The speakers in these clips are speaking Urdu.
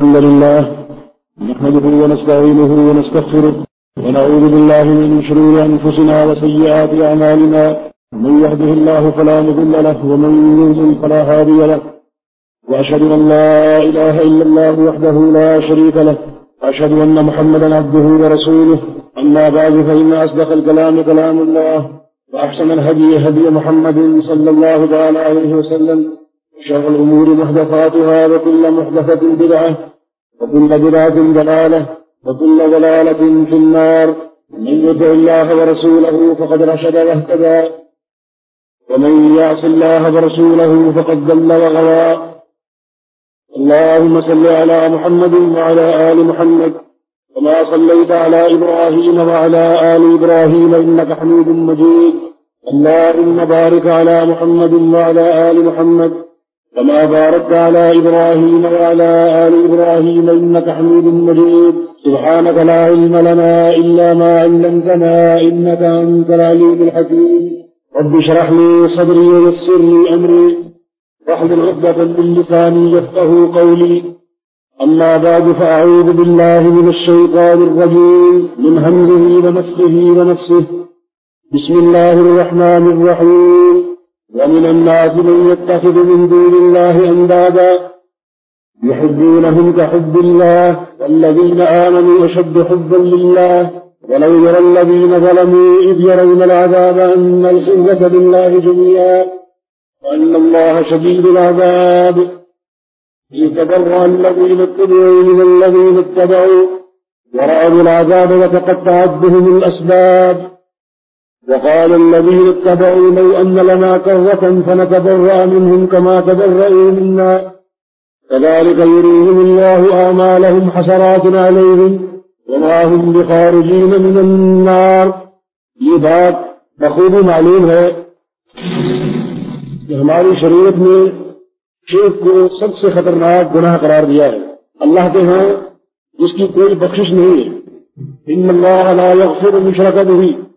الحمد لله نحمده ونستعينه ونستغفره ونعوذ بالله من شرور أنفسنا وسيئات أعمالنا من يهده الله فلا مضل له ومن يضلل فلا هادي له وأشهد أن لا إله إلا الله وحده لا شريك له وأشهد أن محمدا عبده ورسوله أما بعد فإن أصدق الكلام كلام الله وأحسن الهدي هدي محمد صلى الله عليه وسلم شر الأمور محدثاتها وكل محدثة بدعة وكل بدعة ضلالة وكل ضلالة في النار. من يطع الله ورسوله فقد رشد واهتدى. ومن يعص الله ورسوله فقد ضل وغوى. اللهم صل على محمد وعلى آل محمد كما صليت على إبراهيم وعلى آل إبراهيم إنك حميد مجيد. اللهم بارك على محمد وعلى آل محمد كما باركت على إبراهيم وعلى آل إبراهيم إنك حميد مجيد. سبحانك لا علم لنا إلا ما علمتنا إنك أنت العليم الحكيم. رب اشرح لي صدري ويسر لي أمري. واحلل عقدة من لساني يفقه قولي. أما بعد فأعوذ بالله من الشيطان الرجيم. من همزه ونفخه ونفسه. بسم الله الرحمن الرحيم. ومن الناس من يتخذ من دون الله أندادا يحبونهم كحب الله والذين آمنوا أشد حبا لله ولو يرى الذين ظلموا إذ يرون العذاب أن القوة لله جميعا وأن الله شديد العذاب يتبرأ الذين اتبعوا من الذين اتبعوا ورأوا العذاب وتقطعت بهم الأسباب وقال الذين اتبعوا لو أن لنا كرة فنتبرأ منهم كما تبرأوا منا. كذلك يريهم الله آمالهم حسرات عليهم وما هم بخارجين من النار. یہ بات بخوب معلوم ہے کہ ہماری شریعت میں شیخ کو سب سے خطرناک گناہ قرار دیا ہے۔ اللہ کے ہاں جس کی کوئی بخشش نہیں ہے۔ ان اللہ لا یغفر مشرک به۔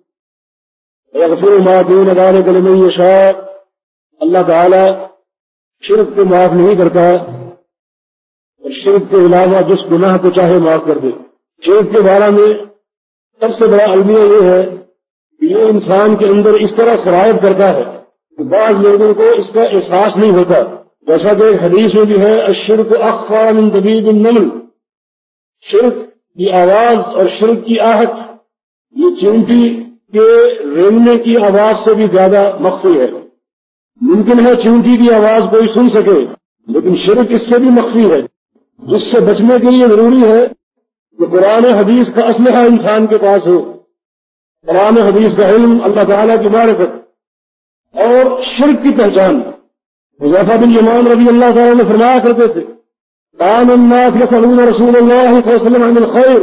یغفر ما دون ذلك لمن یشاء اللہ تعالی شرک کو معاف نہیں کرتا اور شرک کے علاوہ جس گناہ کو چاہے معاف کر دے۔ شرک کے بارے میں سب سے بڑا المیہ یہ ہے کہ یہ انسان کے اندر اس طرح شرائط کرتا ہے کہ بعض لوگوں کو اس کا احساس نہیں ہوتا۔ جیسا کہ حدیث میں بھی ہے اشرک اخوا من دبیب النمل۔ شرک کی آواز اور شرک کی آہٹ، یہ چونٹی کے رینگنے کی آواز سے بھی زیادہ مخفی ہے۔ ممکن ہے چونٹی کی آواز کوئی سن سکے، لیکن شرک اس سے بھی مخفی ہے۔ جس سے بچنے کے لیے ضروری ہے کہ قرآن حدیث کا اسلحہ انسان کے پاس ہو۔ قرآن حدیث کا علم اللہ تعالیٰ کی معرفت اور شرک کی پہچان۔ حضیفہ بن یمان رضی اللہ تعالیٰ نے فرمایا کرتے تھے، کان الناس يسألون رسول الله صلى الله عليه وسلم عن الخير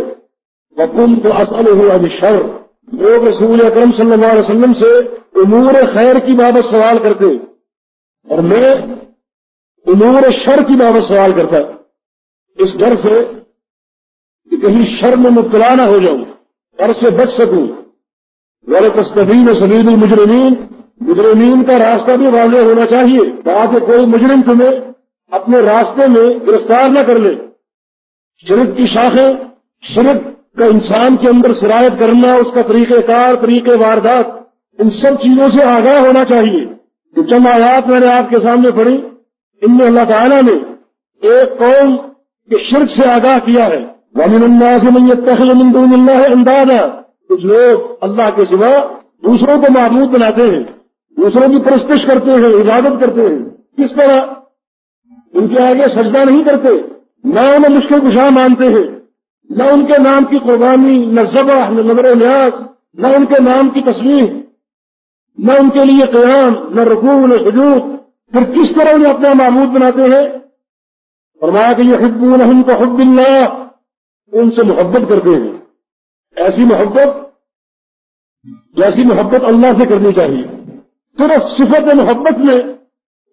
وكنت أسأله عن الشر. لوگ رسول اکرم صلی اللہ علیہ وسلم سے امور خیر کی بابت سوال کرتے اور میں امور شر کی بابت سوال کرتا اس ڈر سے کہ کہیں شر میں مبتلا نہ ہو جاؤں، ڈر سے بچ سکوں۔ غیر تستبین سبیل المجرمین، مجرمین کا راستہ بھی واضح ہونا چاہیے۔ تاکہ کوئی مجرم تمہیں اپنے راستے میں گرفتار نہ کر لے۔ شرک کی شاخیں شرک کا انسان کے اندر شرائط کرنا، اس کا طریقہ کار طریقے واردات، ان سب چیزوں سے آگاہ ہونا چاہیے۔ جو چند آیات میں نے آپ کے سامنے پڑھی۔ ان میں اللہ تعالیٰ نے ایک قوم کے شرک سے آگاہ کیا ہے۔ وامن اللہ سے من دون اللہ اندازہ کچھ لوگ اللہ کے سوا دوسروں کو معبود بناتے ہیں، دوسروں کی پرستش کرتے ہیں، عبادت کرتے ہیں۔ کس طرح؟ ان کے آگے سجدہ نہیں کرتے، نہ انہیں مشکل کشاہ مانتے ہیں۔ نہ ان کے نام کی قربانی، نہ ذبح، نہ نظر و نیاز، نہ ان کے نام کی تصویر نہ ان کے لیے قیام، نہ رکوع، نہ سجود۔ پھر کس طرح انہیں اپنا معبود بناتے ہیں؟ فرمایا کہ یہ حب الحم کو حب اللہ۔ ان سے محبت کرتے ہیں۔ ایسی محبت، جیسی محبت اللہ سے کرنی چاہیے۔ صرف صفت محبت میں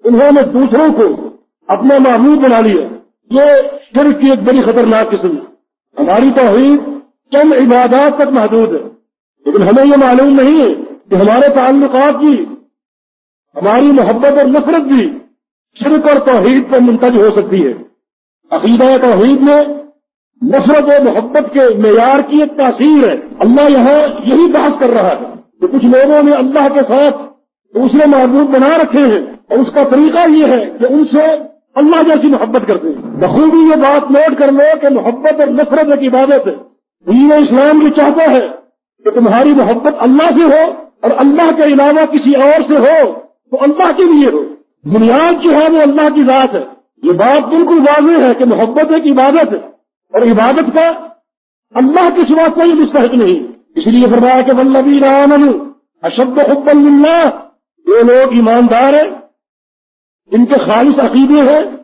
انہوں نے دوسروں کو اپنا معمول بنا لیا۔ یہ پھر کی ایک بڑی خطرناک قسم ہے۔ ہماری توحید چند عبادات تک محدود ہے، لیکن ہمیں یہ معلوم نہیں ہے کہ ہمارے تعلقات بھی ہماری محبت اور نفرت بھی شرک اور توحید پر منتج ہو سکتی ہے۔ عقیدہ توحید میں نفرت و محبت کے معیار کی ایک تاثیر ہے۔ اللہ یہاں یہی بحث کر رہا ہے کہ کچھ لوگوں نے اللہ کے ساتھ دوسرے معبود بنا رکھے ہیں اور اس کا طریقہ یہ ہے کہ ان سے اللہ جیسی محبت کرتے ہیں۔ بخوبی یہ بات نوٹ کر لو کہ محبت اور نفرت ایک عبادت ہے۔ دین اسلام بھی چاہتا ہے کہ تمہاری محبت اللہ سے ہو اور اللہ کے علاوہ کسی اور سے ہو تو اللہ کے لیے ہو۔ بنیاد جو ہے وہ اللہ کی ذات ہے۔ یہ بات بالکل واضح ہے کہ محبت ایک عبادت ہے اور عبادت کا اللہ کے سوا کوئی مستحق نہیں۔ اس لیے فرمایا کہ ولبی رام اشب حب اللہ یہ لوگ ایماندار ہیں۔ ان کے خالص عقیدے ہیں،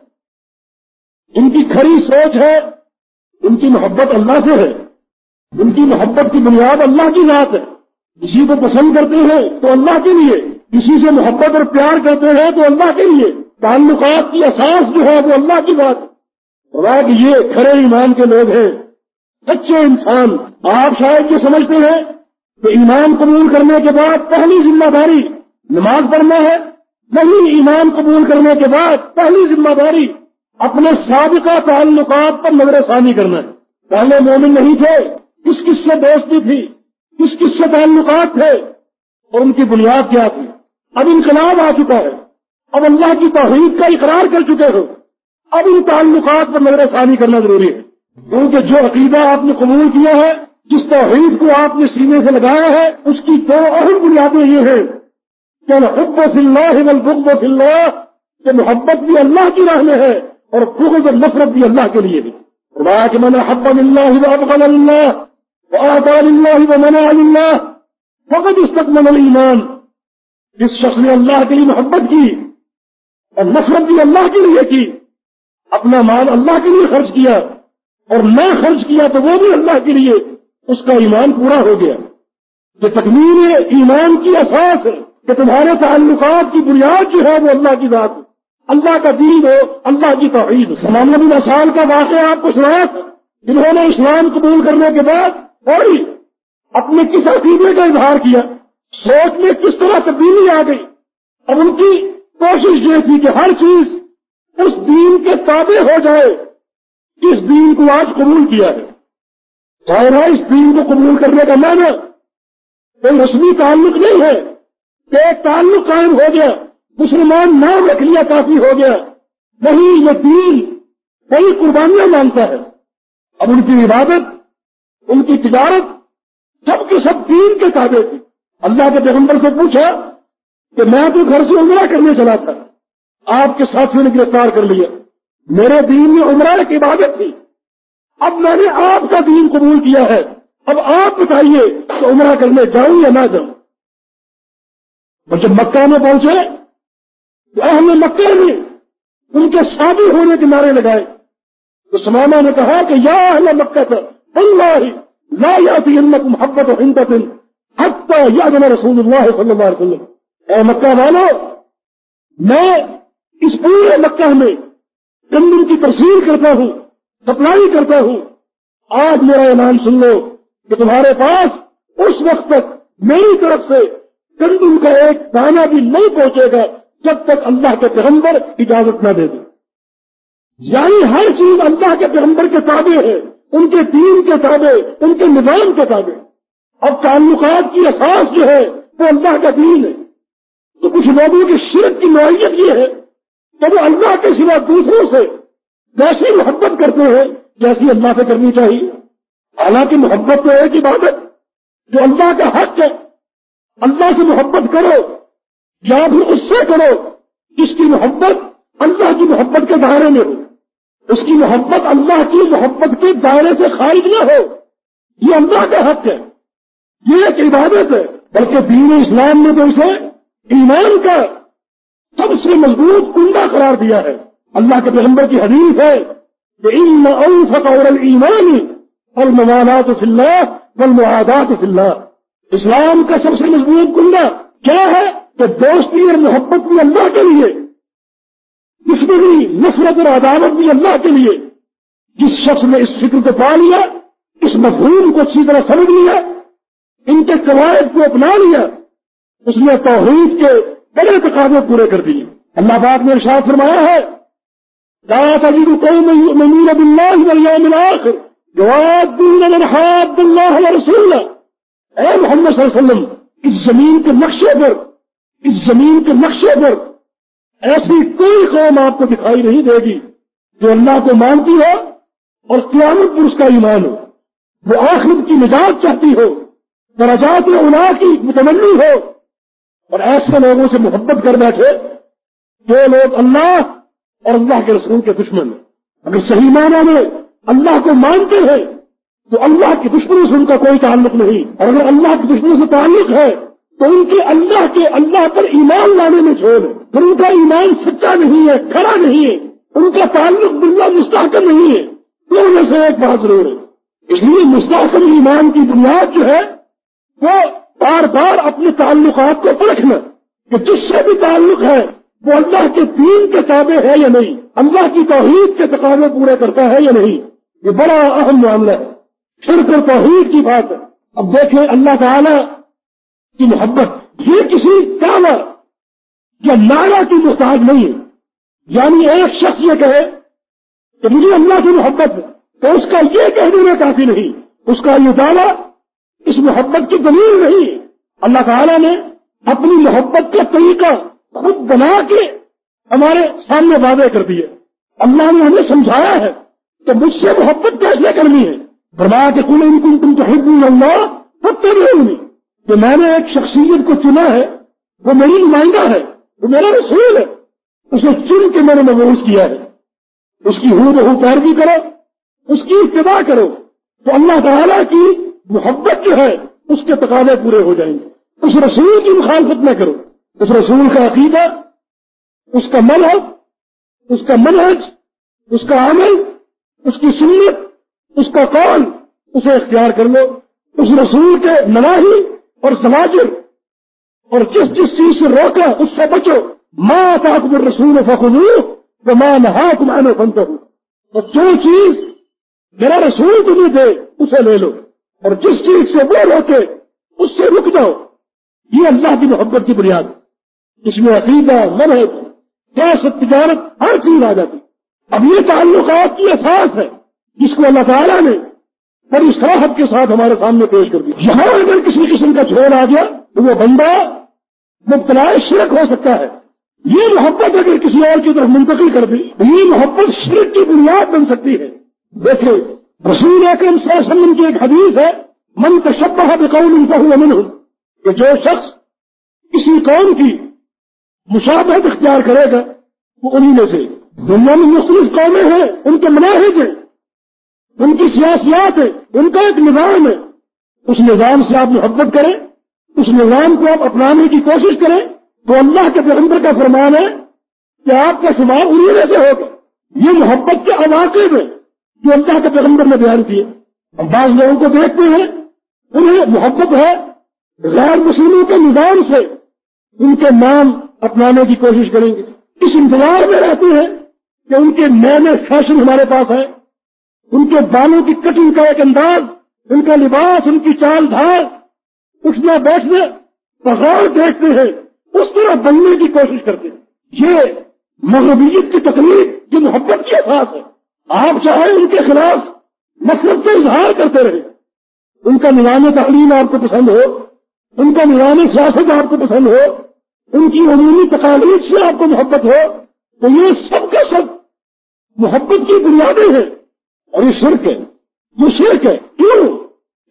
ان کی کھری سوچ ہے، ان کی محبت اللہ سے ہے۔ ان کی محبت کی بنیاد اللہ کی ذات ہے۔ کسی کو پسند کرتے ہیں تو اللہ کے لیے، کسی سے محبت اور پیار کرتے ہیں تو اللہ کے لیے۔ تعلقات کی اساس جو ہے وہ اللہ کی بات ہے۔ کہ یہ کھڑے ایمان کے لوگ ہیں۔ سچے انسان آپ شاید یہ سمجھتے ہیں کہ ایمان قبول کرنے کے بعد پہلی ذمہ داری نماز پڑھنا ہے نہیں ایمان قبول کرنے کے بعد پہلی ذمہ داری اپنے سابقہ تعلقات پر نظر ثانی کرنا ہے۔ پہلے مومن نہیں تھے کس کس سے دوستی تھی کس کس سے تعلقات تھے اور ان کی بنیاد کیا تھی۔ اب انقلاب آ چکا ہے، اب اللہ کی توحید کا اقرار کر چکے ہو۔ اب ان تعلقات پر نظر ثانی کرنا ضروری ہے۔ کیونکہ جو عقیدہ آپ نے قبول کیا ہے، جس توحید کو آپ نے سینے سے لگایا ہے، اس کی دو اہم بنیادیں یہ ہیں۔ حب فی اللہ والبغض فی اللہ کہ محبت بھی اللہ کی راہ میں ہے اور بغض اور نفرت بھی اللہ کے لیے بھی۔ کہ من حب اللہ وابغض اللہ وآتا للہ ومنع للہ فقد استقمن الایمان جس شخص نے اللہ کے لیے محبت کی اور نفرت بھی اللہ کے لیے کی، اپنا مال اللہ کے لیے خرچ کیا اور نہ خرچ کیا تو وہ بھی اللہ کے لیے، اس کا ایمان پورا ہو گیا۔ جو تکمیل ایمان کی اساس ہے۔ کہ تمہارے تعلقات کی بنیاد جو ہے وہ اللہ کی ذات اللہ کا دین ہو، اللہ کی توحید سلام بن کا واقعہ آپ کو سنایا؟ جنہوں نے اسلام قبول کرنے کے بعد فوری اپنے کس عقیدے کا اظہار کیا؟ سوچ میں کس طرح تبدیلی آ گئی؟ اب ان کی کوشش یہ تھی کہ ہر چیز اس دین کے تابع ہو جائے، جس دین کو آج قبول کیا ہے۔ چاہے اس دین کو قبول کرنے کا معنی کوئی رسمی تعلق نہیں ہے۔ ایک تعلق قائم ہو گیا، مسلمان نام رکھ لیا کافی ہو گیا۔ نہیں یہ دین کئی قربانیاں مانتا ہے۔ اب ان کی عبادت، ان کی تجارت سب کے سب دین کے تابع تھی اللہ کے پیغمبر سے پوچھا کہ میں تو گھر سے عمرہ کرنے چلا تھا آپ کے ساتھیوں نے گرفتار کر لیا۔ میرے دین میں عمرہ ایک عبادت تھی۔ اب میں نے آپ کا دین قبول کیا ہے۔ اب آپ بتائیے کہ عمرہ کرنے جاؤں یا نہ جاؤں۔ اور جب مکہ میں پہنچے، تو اہم مکہ میں ان کے شادی ہونے کے نعرے لگائے۔ تو سمانا نے کہا کہ یا اہل مکہ تھا اللہ لا یاتی انکم محبت و ہندت حتی یادنا رسول اللہ صلی اللہ علیہ وسلم۔ اے مکہ والو، میں اس پورے مکہ میں گندم کی ترسیل کرتا ہوں، سپلائی کرتا ہوں۔ آج میرا اعلان سن لو کہ تمہارے پاس اس وقت تک میری طرف سے گندم کا ایک دانہ بھی نہیں پہنچے گا جب تک اللہ کے پیغمبر اجازت نہ دے دے۔ یعنی ہر چیز اللہ کے پیغمبر کے تابع ہے، ان کے دین کے تابع، ان کے نظام کے تابع۔ اور تعلقات کی احساس جو ہے، وہ اللہ کا دین ہے۔ تو کچھ لوگوں کی شرک کی نوعیت یہ ہے کہ وہ اللہ کے سوا دوسروں سے ویسی محبت کرتے ہیں جیسی اللہ سے کرنی چاہیے۔ حالانکہ محبت تو ایک عبادت، جو اللہ کا حق ہے اللہ سے محبت کرو، یا پھر اس سے کرو جس کی محبت اللہ کی محبت کے دائرے میں ہو۔ اس کی محبت اللہ کی محبت کے دائرے سے خارج نہ ہو۔ یہ اللہ کا حق ہے۔ یہ ایک عبادت ہے۔ بلکہ دین اسلام نے تو اسے ایمان کا سب سے مضبوط کنڈا قرار دیا ہے۔ اللہ کے پیغمبر کی حدیث ہے کہ ان اوفق اور ایمان الموالات فی اللہ والمعادات فی اللہ۔ اسلام کا سب سے مضبوط کنڈا کیا ہے؟ کہ دوستی اور محبت بھی اللہ کے لیے، دشمنی، نفرت اور عدالت بھی اللہ کے لیے۔ جس شخص نے اس فکر کو پا لیا، اس مفہوم کو اچھی طرح سمجھ لیا، ان کے قواعد کو اپنا لیا، اس نے توحید کے بڑے تقاضے پورے کر دیے۔ اللہ باد نے ارشاد فرمایا ہے، لا اے محمد صلی اللہ علیہ وسلم، اس زمین کے نقشے پر، اس زمین کے نقشے پر ایسی کوئی قوم آپ کو دکھائی نہیں دے گی جو اللہ کو مانتی ہو اور قیامت پر اس کا ایمان ہو وہ آخرت کی نجات چاہتی ہو، درجات اولا کی متمنی ہو۔ اور ایسے لوگوں سے محبت کر بیٹھے جو لوگ اللہ اور اللہ کے رسول کے دشمن اگر صحیح معنی میں اللہ کو مانتے ہیں تو اللہ کے دشمنوں سے ان کا کوئی تعلق نہیں۔ اور اگر اللہ کے دشمنوں سے تعلق ہے، تو ان کے اللہ کے اللہ پر ایمان لانے میں چھوڑ پھر ان کا ایمان سچا نہیں ہے، کھڑا نہیں ہے۔ ان کا تعلق بلّہ مستحکم نہیں ہے۔ تو میں سے ایک بات ضرور ہے۔ اس لیے مستحکم ایمان کی بنیاد جو ہے، وہ بار بار اپنے تعلقات کو پرکھنا کہ جس سے بھی تعلق ہے، وہ اللہ کے دین کے تابع ہے یا نہیں؟ اللہ کی توحید کے تقاضے پورے کرتا ہے یا نہیں؟ یہ بڑا اہم معاملہ ہے۔ پھر کر توحید کی بات ہے۔ اب دیکھیں اللہ تعالی کی محبت۔ یہ کسی دعوی یا نالا کی محتاج نہیں ہے۔ یعنی ایک شخص یہ کہے کہ مجھے اللہ کی محبت ہے، تو اس کا یہ کہہ دینا کافی نہیں۔ اس کا یہ دعویٰ اس محبت کی دلیل نہیں اللہ تعالیٰ نے اپنی محبت کا طریقہ خود بنا کے ہمارے سامنے وعدے کر دیے اللہ نے ہمیں سمجھایا ہے کہ مجھ سے محبت کیسے کرنی ہے۔ برما کے کل ان کو تم تو اللہ نہیں کہ میں نے ایک شخصیت کو چنا ہے، وہ میری نمائندہ ہے، وہ میرا رسول ہے۔ اسے چن کے میں نے محبوس کیا ہے۔ اس کی ہو بہو پیروی کرو، اس کی اتباع کرو۔ تو اللہ تعالیٰ کی محبت جو ہے، اس کے تقاضے پورے ہو جائیں گے۔ اس رسول کی مخالفت نہ کرو۔ اس رسول کا عقیدہ، اس کا مذہب اس کا منہج، اس کا عمل، اس کی سنت اس کا قول اسے اختیار کر لو، اس رسول کے مناہی اور سماجر اور جس جس چیز سے روکا اس سے بچو۔ ماں تاکب رسول فخر تو ماں نہا کمانے بنتا ہوں اور جو چیز میرا رسول تمہیں دے، اسے لے لو۔ اور جس چیز سے وہ روکے، اس سے رک جاؤ۔ یہ اللہ کی محبت کی بنیاد۔ ہے اس میں عقیدہ مرحب سیاست، تجارت، ہر چیز آ جاتی۔ اب یہ تعلقات کی احساس ہے۔ جس کو اللہ تعالیٰ نے بڑی صاحب کے ساتھ ہمارے سامنے پیش کر دیا۔ یہاں اگر کسی قسم کا چھوڑ آ گیا تو وہ بندہ مبتلا شرک ہو سکتا ہے۔ یہ محبت اگر کسی اور کی طرف منتقل کر دی یہ محبت شرک کی بنیاد بن سکتی ہے۔ دیکھیں، رسول اکرم صلی اللہ علیہ وسلم کی ایک حدیث ہے، من تشبہ بقول انتہو من کہ جو شخص کسی قوم کی مشابہت اختیار کرے گا، وہ انہیں میں سے دنیا میں مختلف قومیں ہیں، ان کے مناحج ہیں۔ ان کی سیاسیات ہے ان کا ایک نظام ہے۔ اس نظام سے آپ محبت کریں، اس نظام کو آپ اپنانے کی کوشش کریں۔ تو اللہ کے پیغمبر کا فرمان ہے کہ آپ کا شمار انہیں میں سے ہوگا۔ یہ محبت کے علاقے میں جو اللہ کے پیغمبر نے بیان کیے۔ ہم بعض لوگوں کو دیکھتے ہیں، انہیں محبت ہے، غیر مسلموں کے نظام سے ان کے نام اپنانے کی کوشش کریں گے۔ اس انتظار میں رہتے ہیں کہ ان کے نئے نئے فیشن ہمارے پاس ہے ان کے بالوں کی کٹنگ کا ایک انداز، ان کا لباس، ان کی چال دھار اٹھنا بیٹھنا بغور دیکھتے ہیں، اس طرح بننے کی کوشش کرتے ہیں۔ یہ مغربیت کی تکلیف یہ محبت کی احساس ہے۔ آپ چاہے ان کے خلاف نفرت کا اظہار کرتے رہے ان کا نظام تعلیم آپ کو پسند ہو، ان کا نظام سیاست آپ کو پسند ہو، ان کی عمومی تقاریب سے آپ کو محبت ہو، تو یہ سب کا سب محبت کی بنیادیں ہیں۔ اور یہ شرک ہے، یہ شرک ہے، کیوں؟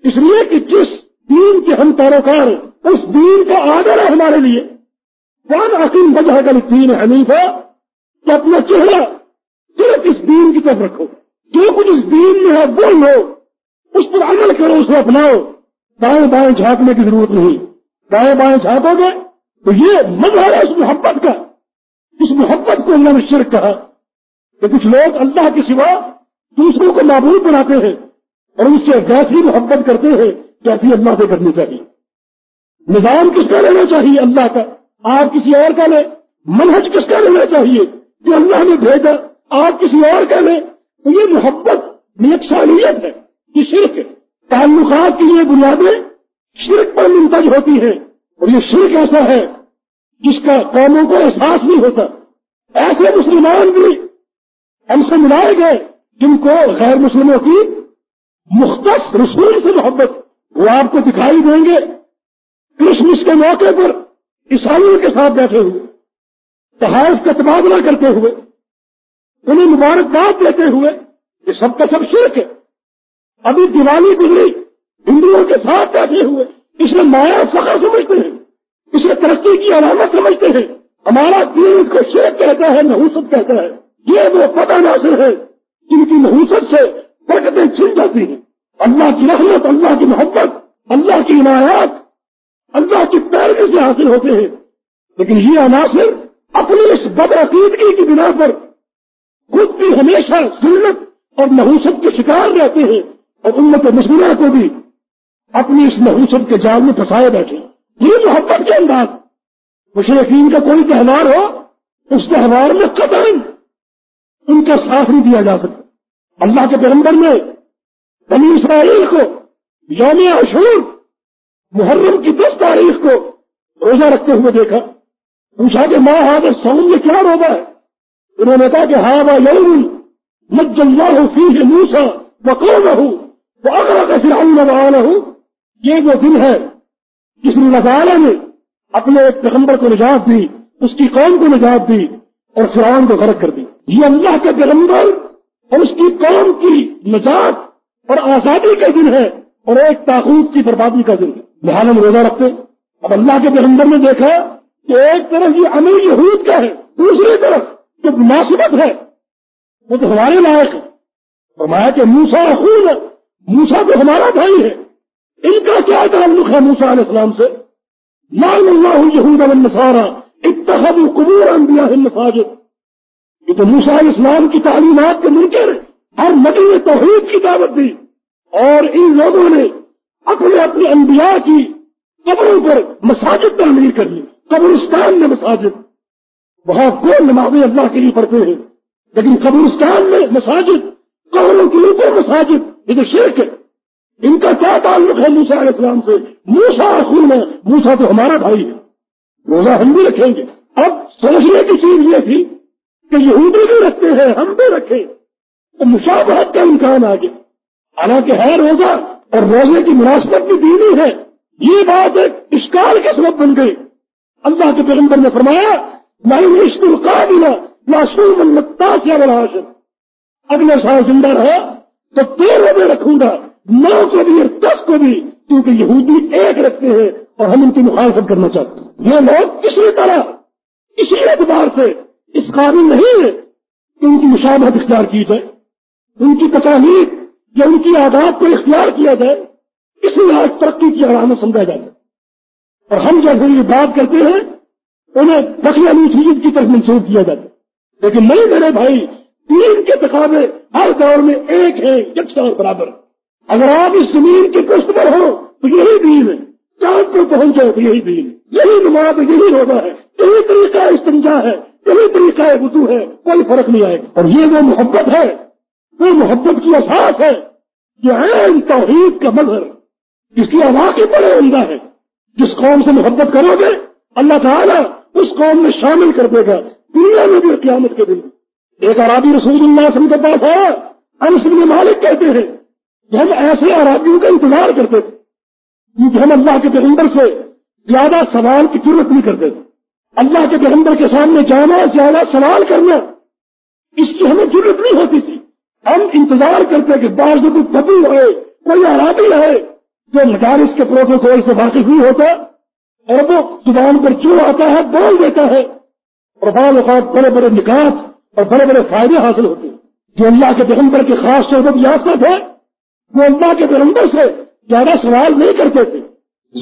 اس لیے کہ جس دین کے ہم پیروکار ہیں، اس دین کا آدر ہے ہمارے لیے۔ کون عقیم وجہ کا تین حنیف ہے؟ کہ اپنا چہرہ صرف اس دین کی طرف رکھو۔ جو کچھ اس دین میں ہے، وہ لو۔ اس پر عمل کرو اسے اپناؤ۔ دائیں بائیں جھانکنے کی ضرورت نہیں۔ دائیں بائیں جھانکو گے تو یہ مظہر ہے اس محبت کا۔ اس محبت کو اللہ نے شرک کہا۔ کہ کچھ لوگ اللہ کے سوا دوسروں کو معبود بناتے ہیں اور اس سے ویسی محبت کرتے ہیں جیسی اللہ سے کرنی چاہیے۔ نظام کس کا لینا چاہیے اللہ کا؟ آپ کسی اور کا لیں۔ منہج کس کا لینا چاہیے؟ جو اللہ نے بھیجا، آپ کسی اور کا لیں۔ تو یہ محبت یکسانیت ہے۔ یہ شرک تعلقات کی یہ بنیادیں شرک پر منتج ہوتی ہیں۔ اور یہ شرک ایسا ہے جس کا قوموں کو احساس نہیں ہوتا۔ ایسے مسلمان بھی ہم سے ملائے گئے۔ جن کو غیر مسلموں کی مختص رسول سے محبت، وہ آپ کو دکھائی دیں گے کرسمس کے موقع پر عیسائیوں کے ساتھ بیٹھے ہوئے تحائف کا تبادلہ کرتے ہوئے، انہیں مبارکباد دیتے ہوئے، یہ سب کا سب شرک ہے۔ ابھی دیوالی گزری، ہندوؤں کے ساتھ بیٹھے ہوئے اسے مایا فخر سمجھتے ہیں اسے ترقی کی علامت سمجھتے ہیں۔ ہمارا دین اس کو شرک کہتا ہے، نحوست کہتا ہے، یہ وہ پتہ ناصر ہے۔ جن کی نحوست سے برکتیں چھن جاتی ہیں۔ اللہ کی رحمت، اللہ کی محبت، اللہ کی عنایات، اللہ کی پیروی سے حاصل ہوتے ہیں۔ لیکن یہ عناصر اپنی اس بدعقیدگی کی بنا پر خود بھی ہمیشہ سنت اور نحوست کے شکار رہتے ہیں اور امت مسلمہ کو بھی اپنی اس نحوست کے جال میں پھنسائے بیٹھے یہ محبت کے انداز۔ مشرقین کا کوئی تہوار ہو، اس تہوار میں قطع ان کا ساتھ نہیں دیا جا سکتا۔ اللہ کے پیغمبر نے بنی اسرائیل کو یوم عشور محرم کی دس تاریخ کو روزہ رکھتے ہوئے دیکھا۔ پوچھا کہ ماں ہاں سون یہ کیا روزہ ہے؟ انہوں نے کہا کہ ہاں با یوم مج اللہ فی موسا بکو نہ ہوں وہ اگر کا فرعون نہ ہوں یہ وہ دن ہے جس نے تعالیٰ نے اپنے پیغمبر کو نجات دی، اس کی قوم کو نجات دی اور فرعون کو غرق کر دی۔ یہ اللہ کے پیغمبر اور اس کی قوم کی نجات اور آزادی کا دن ہے اور ایک تاخوت کی بربادی کا دن لہٰذا ہم روزہ رکھتے۔ اب اللہ کے پیغمبر نے دیکھا کہ ایک طرف یہ امیر یہود کا ہے، دوسری طرف جو مناسبت ہے، وہ تو ہمارے لائق ہے۔ فرمایا کہ موسا خون ہے موسا تو ہمارا بھائی ہے۔ ان کا کیا تعلق ہے موسا علیہ السلام سے؟ مان اللہ یہود النصارا اتحاد قبور انبیاء المساجد۔ یہ تو موسا علیہ السلام کی تعلیمات کے منکر ہر نبی نے توحید کی دعوت دی۔ اور ان لوگوں نے اپنے اپنے انبیاء کی قبروں پر مساجد تعمیر کر لی۔ قبرستان میں مساجد۔ وہاں کون نمازیں اللہ کے لیے پڑھتے ہیں۔ لیکن قبرستان میں مساجد، قبروں کے اوپر مساجد، یہ تو شرک ہے۔ ان کا کیا تعلق ہے موسا علیہ السلام سے؟ موسا خون ہے۔ موسا تو ہمارا بھائی ہے۔ روزہ ہم بھی رکھیں گے۔ اب سوچنے کی چیز یہ تھی کہ یہودی بھی رکھتے ہیں، ہم بھی رکھیں۔ تو مشابہت کا امکان آ گیا حالانکہ ہے روزہ اور روزے کی مناسبت بھی دینی ہے۔ یہ بات ایک اشکال کے سبب بن گئی۔ اللہ کے پیغمبر نے فرمایا میں عشق القابلہ معصوم المتاث یا بلاشن اگلے سال زندہ رہا تو تیرہ میں رکھوں گا، نو کو بھی اور دس کو بھی، کیونکہ یہودی ایک رکھتے ہیں اور ہم ان کی مخالفت کرنا چاہتے ہیں۔ یہ لوگ کسی طرح کسی اعتبار سے اس قابل نہیں ہے کہ ان کی مشابہت اختیار کی جائے، ان کی تکالیف یا ان کی آداب کو اختیار کیا جائے، اس لیے آج ترقی کی علامت سمجھا جائے اور ہم جب یہ بات کرتے ہیں، انہیں بکری علی سید کی طرف منسوخ کیا جاتا ہے۔ لیکن نہیں میرے بھائی تین کے تقابے ہر دور میں ایک ہے یکساں اور برابر۔ اگر آپ اس زمین کے پشت پر ہو تو یہی دین ہے۔ چاند پہ پہنچ جائے تو یہی دین یہی نماز یہی ہوتا ہے۔ یہی طریقہ استنجا ہے۔ یہی طریقہ وضو ہے، کوئی فرق نہیں آئے گا۔ اور یہ وہ محبت ہے، وہ محبت کی احساس ہے یہ ہے توحید کا مظہر جس کی آواز کی بڑے عمدہ ہے۔ جس قوم سے محبت کرو گے، اللہ تعالیٰ اس قوم میں شامل کر دے گا۔ دنیا میں بھی قیامت کے دن ایک عرابی رسول اللہ وسلم کے پاس ہے، انس بن مالک کہتے ہیں کہ ہم ایسے عرابیوں کا انتظار کرتے تھے ہم اللہ کے پیغمبر سے زیادہ سوال کی ضرورت نہیں کرتے تھے۔ اللہ کے پیغمبر کے سامنے جانا زیادہ سوال کرنا، اس کی ہمیں ضرورت نہیں ہوتی تھی۔ ہم انتظار کرتے کہ بعض کوئی پتی ہے، کوئی آرابی ہے، جو مدارس کے پروٹوکول سے واقف نہیں ہوتا، اور وہ زبان پر جو آتا ہے؟ بول دیتا ہے۔ اور بعض اوقات بڑے بڑے نکات اور بڑے بڑے فائدے حاصل ہوتے ہیں۔ جو اللہ کے پیغمبر کے خاص صحبت یافتہ تھے وہ اللہ کے پیغمبر سے زیادہ سوال نہیں کرتے تھے۔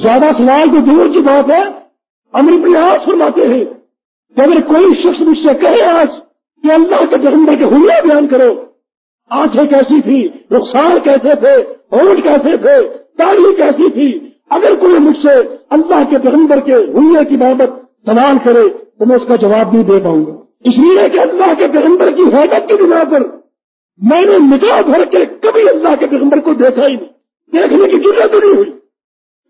زیادہ سوال تو دور کی بات ہے امر پریاس فرماتے ہیں کہ اگر کوئی شخص مجھ سے کہے آج کہ اللہ کے پیغمبر کے حلیہ بیان کرو، آنکھیں کیسی تھی رخسار کیسے تھے، ہونٹ کیسے تھے تاریخ کیسی تھی، اگر کوئی مجھ سے اللہ کے پیغمبر کے ہونے کی بابت سوال کرے تو میں اس کا جواب نہیں دے پاؤں گا۔ اس لیے کہ اللہ کے پیغمبر کی حیرت کی بنا پر میں نے نکاح بھر کے کبھی اللہ کے پیغمبر کو دیکھا ہی نہیں۔ دیکھنے کی ضرورت نہیں ہوئی۔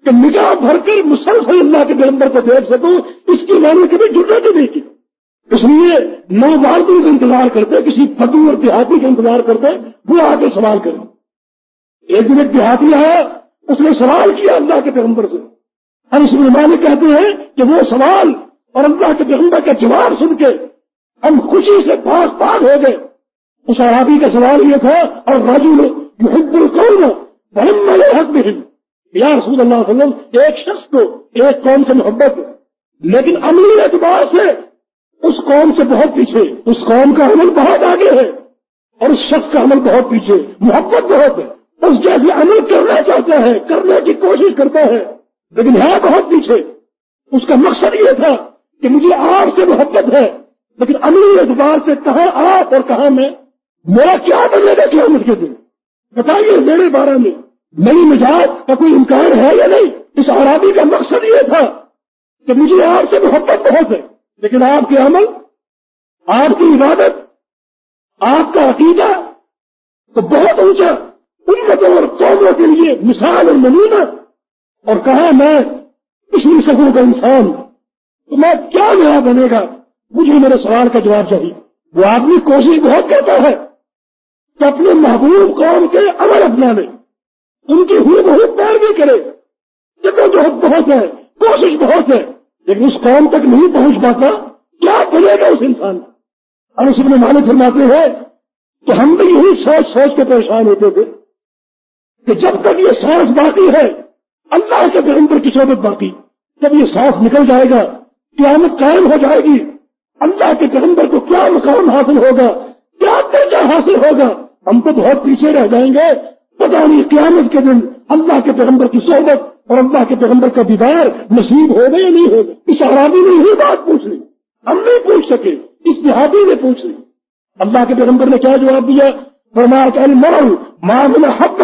کہ نکاح بھر کر مسلسل اللہ کے پیغمبر کو دیکھ سکوں، اس کی میں نے کبھی ضرورت ہی نہیں کی اس لیے نو بھارتوں کا انتظار کرتے، کسی فتو اور دیہاتی کا انتظار کرتے، وہ آ کے سوال کریں۔ ایک دن ایک دیہاتی ہے اس نے سوال کیا اللہ کے پیغمبر سے۔ ہم اس میں کہتے ہیں کہ وہ سوال اور اللہ کے پیغمبر کا جواب سن کے ہم خوشی سے پاک پاک ہو گئے۔ اس آرابی کا سوال یہ تھا، اور راجو محب القوم بہن حق بہن یا رسول اللہ علیہ وسلم ایک شخص کو ایک قوم سے محبت لیکن عملی اعتبار سے اس قوم سے بہت پیچھے، اس قوم کا عمل بہت آگے ہے اور اس شخص کا عمل بہت پیچھے۔ محبت بہت ہے، اس جیسے عمل کرنا چاہتا ہے، کرنے کی کوشش کرتا ہے، لیکن ہے بہت پیچھے۔ اس کا مقصد یہ تھا کہ مجھے آپ سے محبت ہے، لیکن عملی اعتبار سے کہاں آپ اور کہاں میں، میرا کیا بنے گا کیا مجھ کے دن بتائیے میرے بارے میں۔ میری مزاج کا کوئی امکان ہے یا نہیں؟ اس آرابی کا مقصد یہ تھا کہ مجھے آپ سے محبت بہت ہے، لیکن آپ کے عمل، آپ کی عبادت، آپ کا عقیدہ تو بہت اونچا۔ ان اور قوموں کے لیے مثال اور نمونہ۔ اور کہا میں پچھلی سکوں کا انسان تو میں کیا نیا بنے گا؟ مجھے میرے سوال کا جواب چاہیے۔ وہ آدمی کوشش بہت کرتا ہے کہ اپنے محبوب قوم کے عمل اپنا لے۔ ان کی ہوئی بہت پیروی کرے۔ بہت بہت ہے، کوشش بہت ہے، لیکن اس قوم تک نہیں پہنچ پاتا۔ کیا بنے گا اس انسان؟ اور اس میں مالک فرماتے ہیں کہ ہم بھی یہی سوچ سوچ کے پریشان ہوتے تھے کہ جب تک یہ سانس باقی ہے، اللہ کے پیغمبر کی صحبت باقی۔ جب یہ سانس نکل جائے گا، قیامت قائم ہو جائے گی۔ اللہ کے پیغمبر کو کیا مقام حاصل ہوگا؟ کیا درجہ حاصل ہوگا؟ ہم تو بہت پیچھے رہ جائیں گے۔ پتا نہیں قیامت کے دن اللہ کے پیغمبر کی صحبت اور اللہ کے پیغمبر کا دیدار نصیب ہوگا یا نہیں ہوگا؟ اس آرابی نے یہی بات پوچھ لی۔ ہم نہیں پوچھ سکے، اس دیہاتی نے پوچھ لی۔ اللہ کے پیغمبر نے کیا جواب دیا؟ فرمایا مرل معاملہ حق،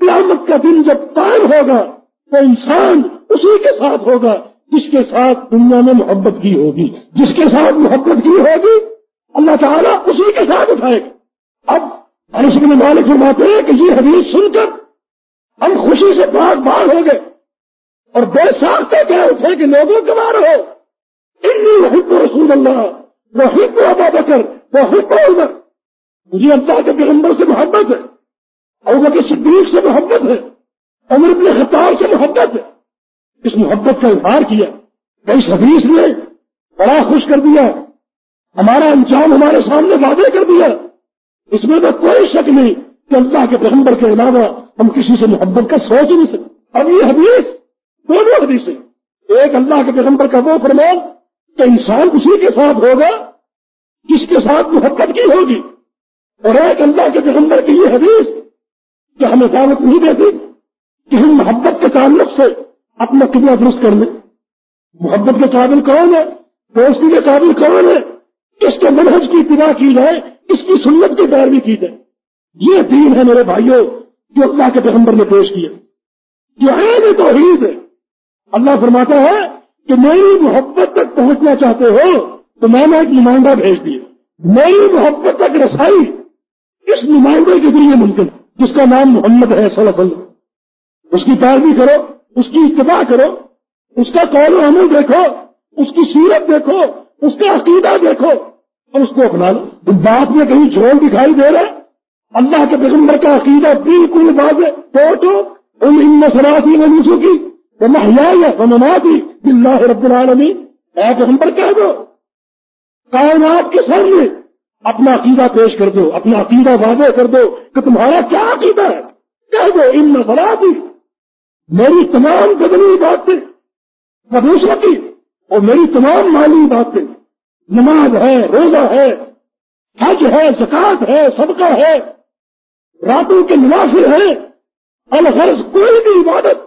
قیامت کا دن جب قائم ہوگا تو انسان اسی کے ساتھ ہوگا جس کے ساتھ دنیا میں محبت کی ہوگی۔ جس کے ساتھ محبت کی ہوگی، اللہ تعالیٰ اسی کے ساتھ اٹھائے گا۔ اب انس بن مالک فرماتے ہیں کہ یہ حدیث سن کر ہم خوشی سے باغ باغ ہو گئے اور بے ساختے کیا اٹھے کہ لوگوں کے بارے ہو۔ انی وحب رسول اللہ، وحب ابا بکر، وحب عمر۔ مجھے اللہ کے پیغمبر سے محبت ہے اور کے صدیق سے محبت ہے، عمر اپنے خطاب سے محبت ہے۔ اس محبت کا اظہار کیا۔ اس حدیث نے بڑا خوش کر دیا۔ ہمارا انجام ہمارے سامنے وعدے کر دیا۔ اس میں تو کوئی شک نہیں کہ اللہ کے پیغمبر کے علاوہ ہم کسی سے محبت کا سوچ نہیں سکتے۔ اب یہ حدیث، دونوں حدیثیں۔ ایک اللہ کے پیغمبر کا وہ فرمان کہ انسان اسی کے ساتھ ہوگا جس کے ساتھ محبت کی ہوگی۔ اور ایک اللہ کے پیغمبر کی یہ حدیث کہ ہمیں دعوت نہیں دیتی کہ ہم محبت کے تعلق سے اپنا قبلہ درست کر لیں۔ محبت کے قابل کون ہے؟ دوستی کے قابل کون ہے؟ کس کے منہج کی اتنا کی جائے اس کی سنت کی پیروی کی جائے۔ یہ دین ہے میرے بھائیوں، جو اللہ کے پیغمبر نے پیش کیا۔ جو ہے توحید ہے۔ اللہ فرماتا ہے کہ میری محبت تک پہنچنا چاہتے ہو تو میں نے ایک نمائندہ بھیج دیا۔ میری محبت تک رسائی اس نمائندے کے ذریعے ممکن جس کا نام محمد ہے صلی اللہ علیہ وسلم۔ اس کی پیروی کرو، اس کی اتباع کرو، اس کا قول و عمل دیکھو، اس کی سیرت دیکھو، اس کا عقیدہ دیکھو۔ اور اس کو اپنا لو۔ بات میں کہیں جھول دکھائی دے رہا اللہ کے پیغمبر کا عقیدہ بالکل واضح ٹوٹو ان مسراتی میں کی وہ محیا وہ نمازی اللہ رب العالمین۔ اے پیغمبر، کہہ دو۔ کائنات کے سامنے اپنا عقیدہ پیش کر دو، اپنا عقیدہ واضح کر دو کہ تمہارا کیا عقیدہ ہے۔ کہہ دو، ان نفراتی میری تمام بدنی باتیں کی اور میری تمام مالی باتیں۔ نماز ہے، روزہ ہے، حج ہے زکات ہے، صدقہ ہے، راتوں کے منافع ہے الغرض کوئی بھی عبادت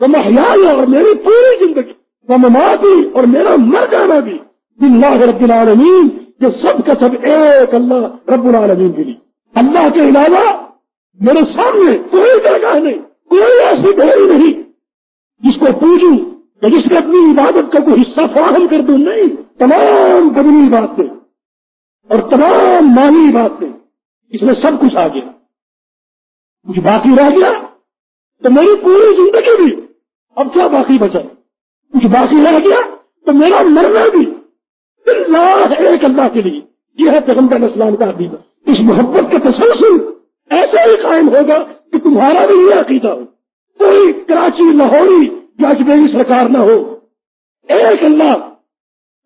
وہ محیا اور میری پوری زندگی، وہ مماتی اور میرا مر جانا بھی۔ اللہ رب العالمین، یہ سب کا سب ایک اللہ رب العالمین کے لیے۔ اللہ کے علاوہ میرے سامنے کوئی جگہ نہیں، کوئی ایسی ڈوری نہیں۔ جس کو پوجوں یا جس نے اپنی عبادت کا کوئی حصہ فراہم کر دوں، نہیں۔ تمام بدنی باتیں اور تمام مالی باتیں، اس میں سب کچھ آ گیا۔ کچھ باقی رہ گیا تو میری پوری زندگی بھی اب کیا باقی بچا؟ کچھ باقی رہ گیا تو میرا مرنا بھی اللہ ایک اللہ کے لیے۔ یہ ہے پیغمبر اسلام کا عقیدہ اس محبت کا تسلسل ایسا ہی قائم ہوگا کہ تمہارا بھی یہ عقیدہ ہو۔ کوئی کراچی، لاہوری یا اجمیری سرکار نہ ہو۔ ایک اللہ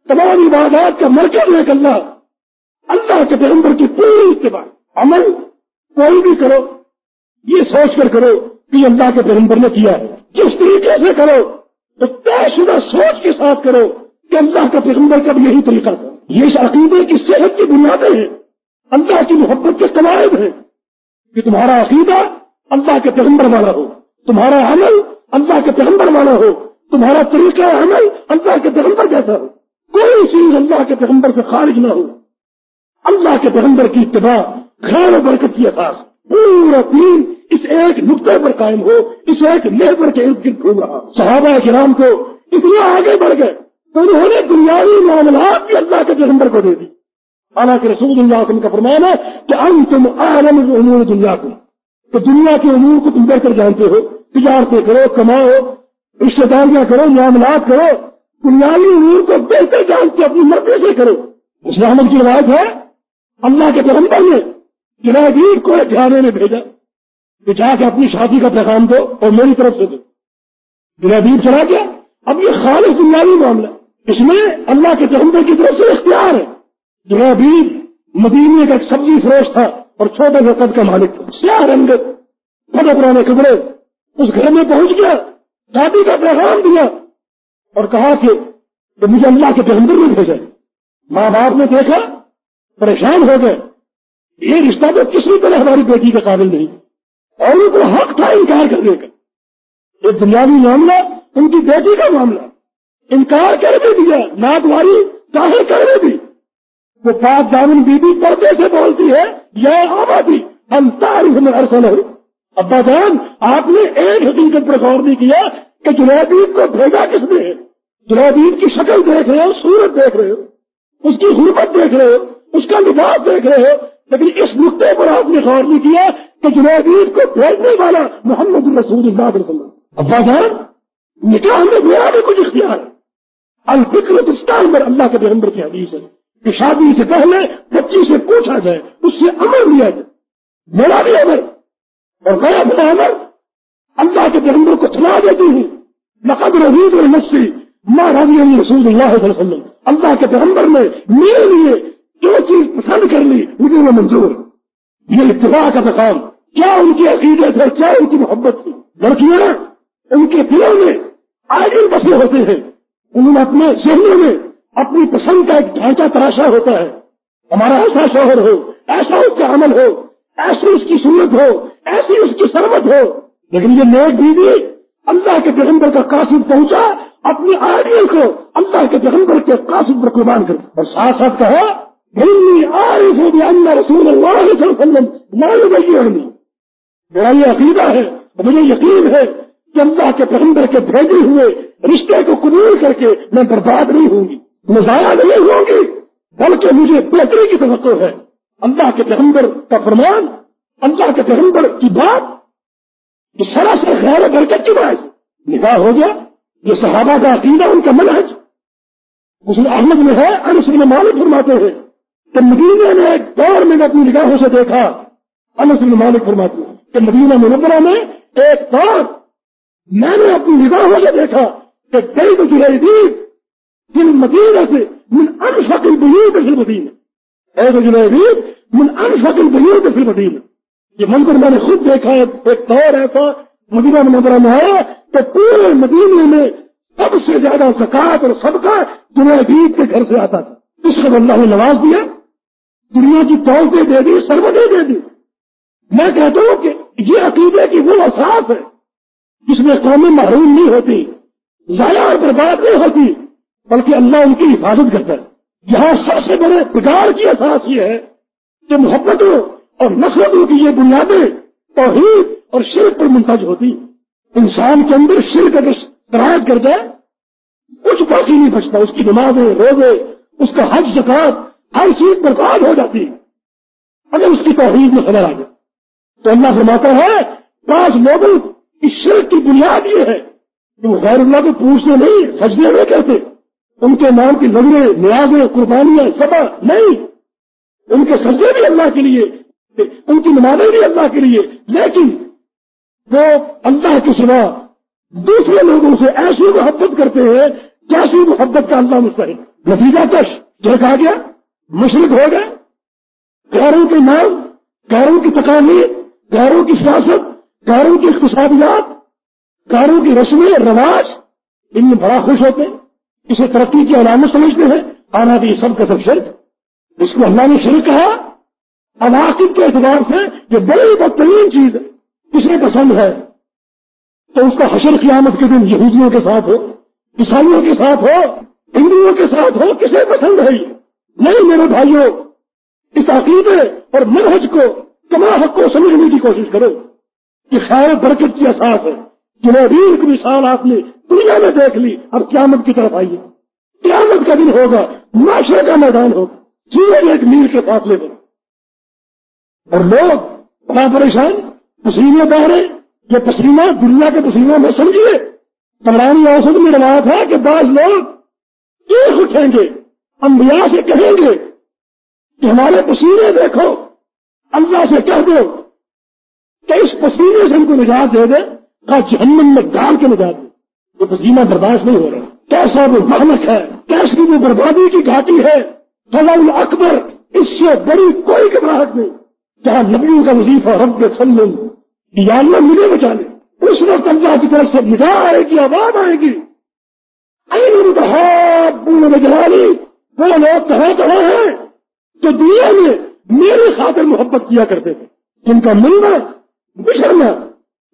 تمام عبادات کا مرکز ایک اللہ۔ اللہ کے پیغمبر کی پوری اتباع۔ عمل کوئی بھی کرو، یہ سوچ کر کرو کہ اللہ کے پیغمبر نے کیا ہے۔ جس طریقے سے کرو، تو طے شدہ سوچ کے ساتھ کرو کہ اللہ کا پیغمبر کا بھی یہی طریقہ تھا یہ اس عقیدے کی صحت کی بنیادیں ہیں۔ اللہ کی محبت کے قواعد ہیں کہ تمہارا عقیدہ اللہ کے پیغمبر والا ہو۔ تمہارا عمل اللہ کے پیغمبر والا ہو۔ تمہارا طریقہ عمل اللہ کے پیغمبر جیسا ہو۔ کوئی چیز اللہ کے پیغمبر سے خارج نہ ہو۔ اللہ کے پیغمبر کی اتباع خیر و برکت کی احساس پورا دین اس ایک نقطے پر قائم ہو، اس ایک لیبر کے ارد گرد گھوم رہا۔ صحابہ کرام کو اتنے آگے بڑھ گئے تو انہوں نے دنیاوی معاملات بھی اللہ کے پیغمبر کو دے دی۔ حالانکہ رسول اللہ کا فرمان ہے کہ ام تم عالم امور دنیا کو تو دنیا کے امور کو تم بہتر جانتے ہو، تجارتیں کرو، کماؤ رشتے داریاں کرو، معاملات کرو۔ دنیاوی امور کو بہتر جانتے اپنی مرضی سے کرو؟ اسلام کی روایت ہے، اللہ کے پیغمبر نے جنابیر کو دھیانے میں بھیجا۔ کہ جا کے اپنی شادی کا پیغام دو اور میری طرف سے دو۔ جنابیر چلا گیا۔ اب یہ خالص دنیاوی معاملہ۔ اس میں اللہ کے پیغمبر کی طرف سے اختیار ہے۔ جنابیر مدینے کا ایک سبزی فروش تھا اور چھوٹے سے قد کا مالک تھا۔ سیاہ رنگ، بڑے پرانے کپڑے۔ اس گھر میں پہنچ گیا، شادی کا پیغام دیا۔ اور کہا کہ مجھے اللہ کے پیغمبر نے بھیجا ماں باپ نے دیکھا، پریشان ہو گئے۔ یہ رشتہ تو کسی طرح ہماری بیٹی کے قابل نہیں۔ اور ان کو حق تھا انکار کرنے کا۔ ایک دنیاوی معاملہ، ان کی بیٹی کا معاملہ۔ انکار کر دے دیا، ناگواری ظاہر کر دی۔ وہ پاک دامن بی بی پردے سے بولتی ہے یہ آبادی ہم تاریخ میں ارسل ہو ابا جان، آپ نے ایک حقیقت پر غور نہیں کیا کہ جنابید کو بھیجا کس نے؟ جنابید کی شکل دیکھ رہے ہو سورت دیکھ رہے ہو، اس کی حرمت دیکھ رہے ہو، اس کا لباس دیکھ رہے ہو، لیکن اس نقطے پر آپ نے غور نہیں کیا کہ جنابید کو بھیجنے والا محمد الرسول اللہ علیہ وسلم۔ ابا جان، نکاح میں میرا بھی کچھ اختیار ہے۔ الفکر اسٹائل پر اللہ کے پیغمبر کی حدیث ہے کہ شادی سے پہلے بچی سے پوچھا جائے، اس سے امر لیا جائے۔ میرا بھی امر اور میں اپنا امر اللہ کے پیغمبر کو چلا دیتی ہوں نقد رضید اور نفسی ماں رضی علی رسول اللہ علیہ وسلم. اللہ کے پیغمبر نے میرے لیے جو چیز پسند کر لی، مجھے وہ منظور. یہ اتباع کا مقام. کیا ان کی عقیدت ہے؟ کیا ان کی محبت تھی لڑکیاں، ان کے دلوں میں آئے بسے ہوتے ہیں. انہوں نے اپنے ذہنوں میں اپنی پسند کا ایک ڈھانچہ تراشا ہوتا ہے. ہمارا ایسا شوہر ہو، ایسا اس کا عمل ہو، ایسی اس کی سنت ہو، ایسی اس کی سرمت ہو. لیکن یہ نیک بیوی اللہ کے پیغمبر کا قاصد پہنچا، اپنی آئیڈیل کو اللہ کے پیغمبر کے قاصد پر قربان کر اور ساتھ ساتھ کہا عارف ہو اللہ رسول اللہ علیہ وسلم میرا یہ عقیدہ ہے مجھے یقین ہے کہ اللہ کے پیغمبر کے بھیجے ہوئے رشتے کو قبول کر کے میں برباد نہیں ہوں گی میں ضائع نہیں ہوں گی، بلکہ مجھے بہتری کی توقع ہے۔ اللہ کے پیغمبر کا فرمان، اللہ کے پیغمبر کی بات جو سراسر خیال برکت کی بات۔ نکاح ہو گیا۔ یہ صحابہ کا عقیدہ، ان کا منحج اس احمد میں ہے، انس میں مالک فرماتے ہیں۔ کہ مدینہ نے ایک دور میں اپنی نگاہوں سے دیکھا۔ انس میں مالک فرماتے ہیں کہ مدینہ منورہ میں ایک دور میں نے اپنی نگاہوں سے دیکھا کہ کئی تو جنید جن مدینہ سے من انفقل بیوت فی المدینہ۔ اے تو جنید من انفقل بیوت فی المدینہ۔ یہ منظر میں نے خود دیکھا ہے، ایک دور ایسا مدینہ منورہ میں ہے کہ پورے مدینے میں سب سے زیادہ زکات اور سب کا جنید کے گھر سے آتا تھا۔ اس کو اللہ نے نواز دیا، دنیا کی دولتیں دے دی سربتیں دے دی۔ میں کہتا ہوں کہ یہ عقیدے کی وہ احساس ہے جس میں قومی محروم نہیں ہوتی، ضائع اور برباد نہیں ہوتی، بلکہ اللہ ان کی حفاظت کرتا ہے۔ یہاں سب سے بڑے بگاڑ کی احساس یہ ہے کہ محبتوں اور نفرتوں کی یہ بنیادیں توحید اور شرک پر منتج ہوتی۔ انسان کے اندر شرک اگر شرائط کر جائے، کچھ باقی نہیں بچتا۔ اس کی نمازیں، روزے، اس کا حج زکات ہر چیز برباد ہو جاتی۔ اگر اس کی توحید میں خبر آ جائے، تو اللہ فرماتا ہے پانچ لوگوں اس شرک کی بنیاد یہ ہے کہ وہ غیر اللہ کو پوچھتے نہیں، سجدے میں کہتے ان کے نام کی نظریں نیازیں، قربانیاں سبا نہیں۔ ان کے سجدے بھی اللہ کے لیے ان کی نمازیں بھی اللہ کے لیے، لیکن وہ اللہ کے سوا دوسرے لوگوں سے ایسی محبت کرتے ہیں کیسی محبت کا اللہ مستحق۔ نتیجہ کش جو کہا گیا مشرق ہو گئے۔ غیروں کے نام غیروں کی تقامی غیروں کی سیاست غیروں کی اقتصادیات غیروں کی رسمیں، رواج، ان میں بڑا خوش ہوتے ہیں۔ اسے ترقی کی علامت سمجھتے ہیں۔ آنا بھی سب کا سب شرک۔ اس کو اللہ نے شرک کہا۔ علاقب کے اعتبار سے یہ بڑی بدترین چیز ہے کسے پسند ہے۔ تو اس کا حشر قیامت کے دن یہودیوں کے ساتھ ہو، عیسائیوں کے ساتھ ہو، ہندوؤں کے ساتھ ہو، کسے پسند ہے۔ نہیں میرے بھائیوں، اس عقیدے اور منہج کو کما حق کو سمجھنے کی کوشش کرو کہ خیر برکت کی احساس ہے۔ جنہیں ریل کی مثال آپ نے دنیا میں دیکھ لی، اب قیامت کی طرف آئیے۔ قیامت کا دن ہوگا، معاشرے کا میدان ہوگا۔ سورج ایک میل کے فاصلے میں اور لوگ بڑا پریشان، پسینے بہ رہے۔ یہ پسینہ دنیا کے پسینوں میں سمجھیے پرانی اوسط میں روایت ہے کہ بعض لوگ ایک اٹھیں گے، انبیاء سے کہیں گے کہ ہمارے پسینے دیکھو، اللہ سے کہہ دو کہ اس پسینے سے ہم کو نجات دے دے کا جہنم میں ڈال کے نجات دے۔ وہ پسینہ برداشت نہیں ہو رہا۔ کیسا وہ محنت ہے، کیسی وہ بربادی کی گھاٹی ہے۔ فلاح اکبر، اس سے بڑی کوئی گھبراہٹ نہیں۔ جہاں نبیوں کا وظیفہ رب سلم یا اللہ مجھے بچا لے اس وقت اللہ کی طرف سے نگاہ آئے گی، آواز آئے گی۔ جلالی۔ وہ لوگ کہاں کہاں ہیں؟ تو دنیا میں میری خاطر محبت کیا کرتے تھے۔ جن کا ملنا، بچھڑنا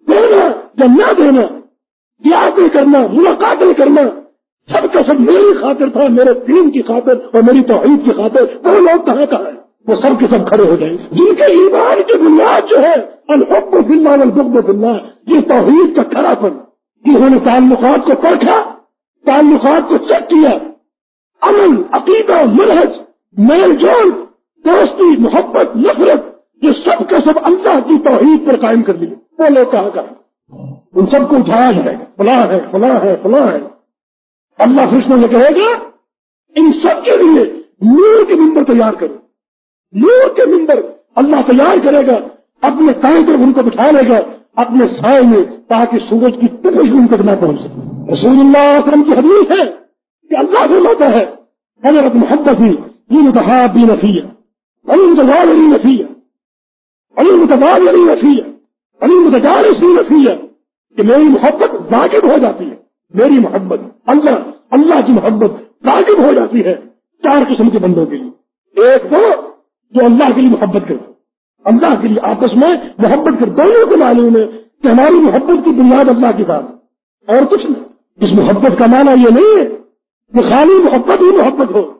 دینا یا نہ دینا یادیں کرنا، ملاقاتیں کرنا، سب کا سب میری خاطر تھا، میرے دین کی خاطر اور میری توحید کی خاطر۔ وہ لوگ کہاں کہاں ہیں؟ وہ سب کے سب کھڑے ہو جائیں۔ جن کے ایمان کی بنیاد جو ہے، الحب بلّہ الدب بلّہ یہ توحید کا کھڑا پن۔ جنہوں نے تعلقات کو پرکھا، تعلقات کو چیک کیا۔ امن عقیدہ مرحج میل جول، دوستی، محبت، نفرت، یہ سب کا سب اللہ کی توحید پر قائم کر لیے وہ لوگ کہاں کہاں؟ ان سب کو اٹھایا جائے فلاں ہے فلاں ہے فلاں ہے۔ اللہ فرشتوں نے کہے گا ان سب کے لیے نور کے ممبر تیار کرو۔ نور کے ممبر اللہ تیار کرے گا، اپنے کائیں طرف ان کو بٹھا لے گا، اپنے سائے میں تاکہ سورج کی تبش ان تک نہ پہنچ سکے۔ رسول اللہ وسلم کی حدیث ہے کہ اللہ سے ہوتا ہے حضرت محبت ہی یہ متحاب بھی نفیہ علی متضاد علی نفیہ علی متباد علی نفیہ علی متجار اس نفیہ کہ میری محبت واجب ہو جاتی ہے۔ میری محبت، اللہ اللہ کی محبت واجب ہو جاتی ہے چار قسم کے بندوں کے لیے۔ ایک تو جو اللہ کے لیے محبت کرتے اللہ کے لیے آپس میں محبت کر دونوں کو معلوم ہے کہ ہماری محبت کی بنیاد اللہ کے ساتھ اور کچھ نہیں۔ اس محبت کا معنی یہ نہیں ہے کہ خالی محبت ہی محبت ہو۔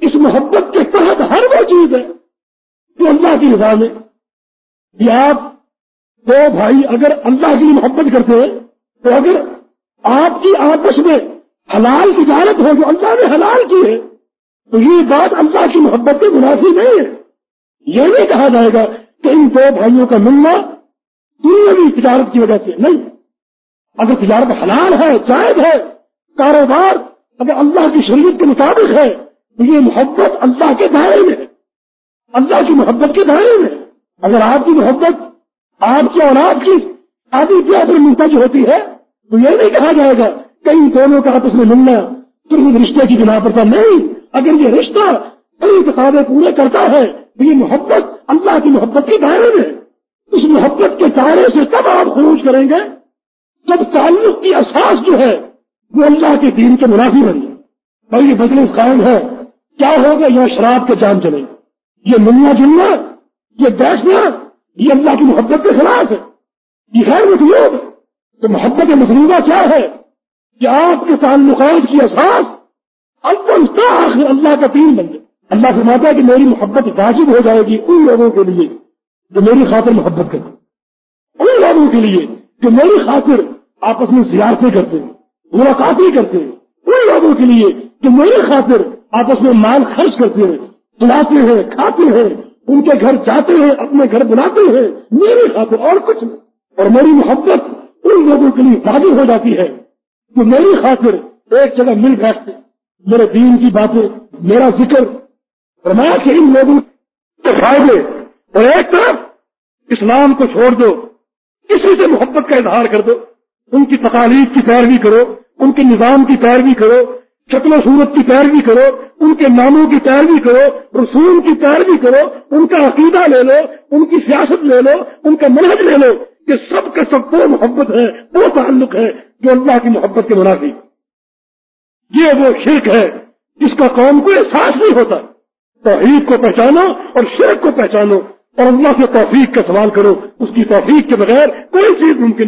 اس محبت کے تحت ہر وہ چیز ہے جو اللہ کی رضا میں یہ آپ دو بھائی اگر اللہ کی محبت کرتے ہیں، تو اگر آپ کی آپس میں حلال تجارت ہو جو اللہ نے حلال کی ہے تو یہ بات اللہ کی محبت کے منافی نہیں ہے۔ یہ نہیں کہا جائے گا کہ ان دو بھائیوں کا ملنا دنیا تجارت کی وجہ سے نہیں۔ اگر تجارت حلال ہے، جائز ہے، کاروبار اگر اللہ کی شریعت کے مطابق ہے، تو یہ محبت اللہ کے دائرے میں۔ اللہ کی محبت کے دائرے میں۔ اگر آپ کی محبت آپ کی اولاد کی آدھی پیار پر منتج ہوتی ہے، تو یہ نہیں کہا جائے گا کئی دونوں کا آپس میں ملنا صرف رشتے کی بنا پر نہیں۔ اگر یہ رشتہ کئی کتابیں پورے کرتا ہے تو یہ محبت اللہ کی محبت کے دائرے میں اس محبت کے دائرے سے کب آپ خروج کریں گے جب تعلق کی احساس جو ہے وہ اللہ کے دین کے منافی بنی بھائی، یہ بدل قائم ہے۔ کیا ہوگا؟ یہاں شراب کے جان چلے۔ یہ ملنا جلنا، یہ بیٹھنا، یہ اللہ کی محبت کے خلاف ہے۔ یہ غیر مطلوب۔ تو محبت مطلوبہ کیا ہے؟ کہ آپ کے تعلقات کی احساس آخر اللہ کا تین بن جائے اللہ فرماتا ہے کہ میری محبت واجب ہو جائے گی ان لوگوں کے لیے جو میری خاطر محبت کرتے ان لوگوں کے لیے جو میری خاطر آپس میں زیارتیں کرتے ہیں، ملاقاتیں کرتے ہیں۔ ان لوگوں کے لیے جو میری خاطر آپس میں مال خرچ کرتے ہیں بلاتے ہیں، کھاتے ہیں، ان کے گھر جاتے ہیں، اپنے گھر بلاتے ہیں، میری خاطر اور کچھ نہیں۔ اور میری محبت ان لوگوں کے لیے واضح ہو جاتی ہے جو میری خاطر ایک جگہ مل بیٹھتے ہیں۔ میرے دین کی باتیں، میرا ذکر، فرمایا کہ ان لوگوں کے فائدے اور ایک طرف اسلام کو چھوڑ دو کسی سے محبت کا اظہار کر دو، ان کی تقالیف کی پیروی کرو، ان کے نظام کی پیروی کرو، شکل و صورت کی پیروی کرو، ان کے ناموں کی پیروی کرو، رسوم کی پیروی کرو، ان کا عقیدہ لے لو، ان کی سیاست لے لو، ان کا منحج لے لو کہ سب کا سب وہ محبت ہے، وہ تعلق ہے جو اللہ کی محبت کے منافق یہ وہ شرک ہے جس کا قوم کو احساس نہیں ہوتا۔ توحید کو پہچانو اور شرک کو پہچانو اور اللہ سے توفیق کا سوال کرو۔ اس کی توفیق کے بغیر کوئی چیز ممکن نہیں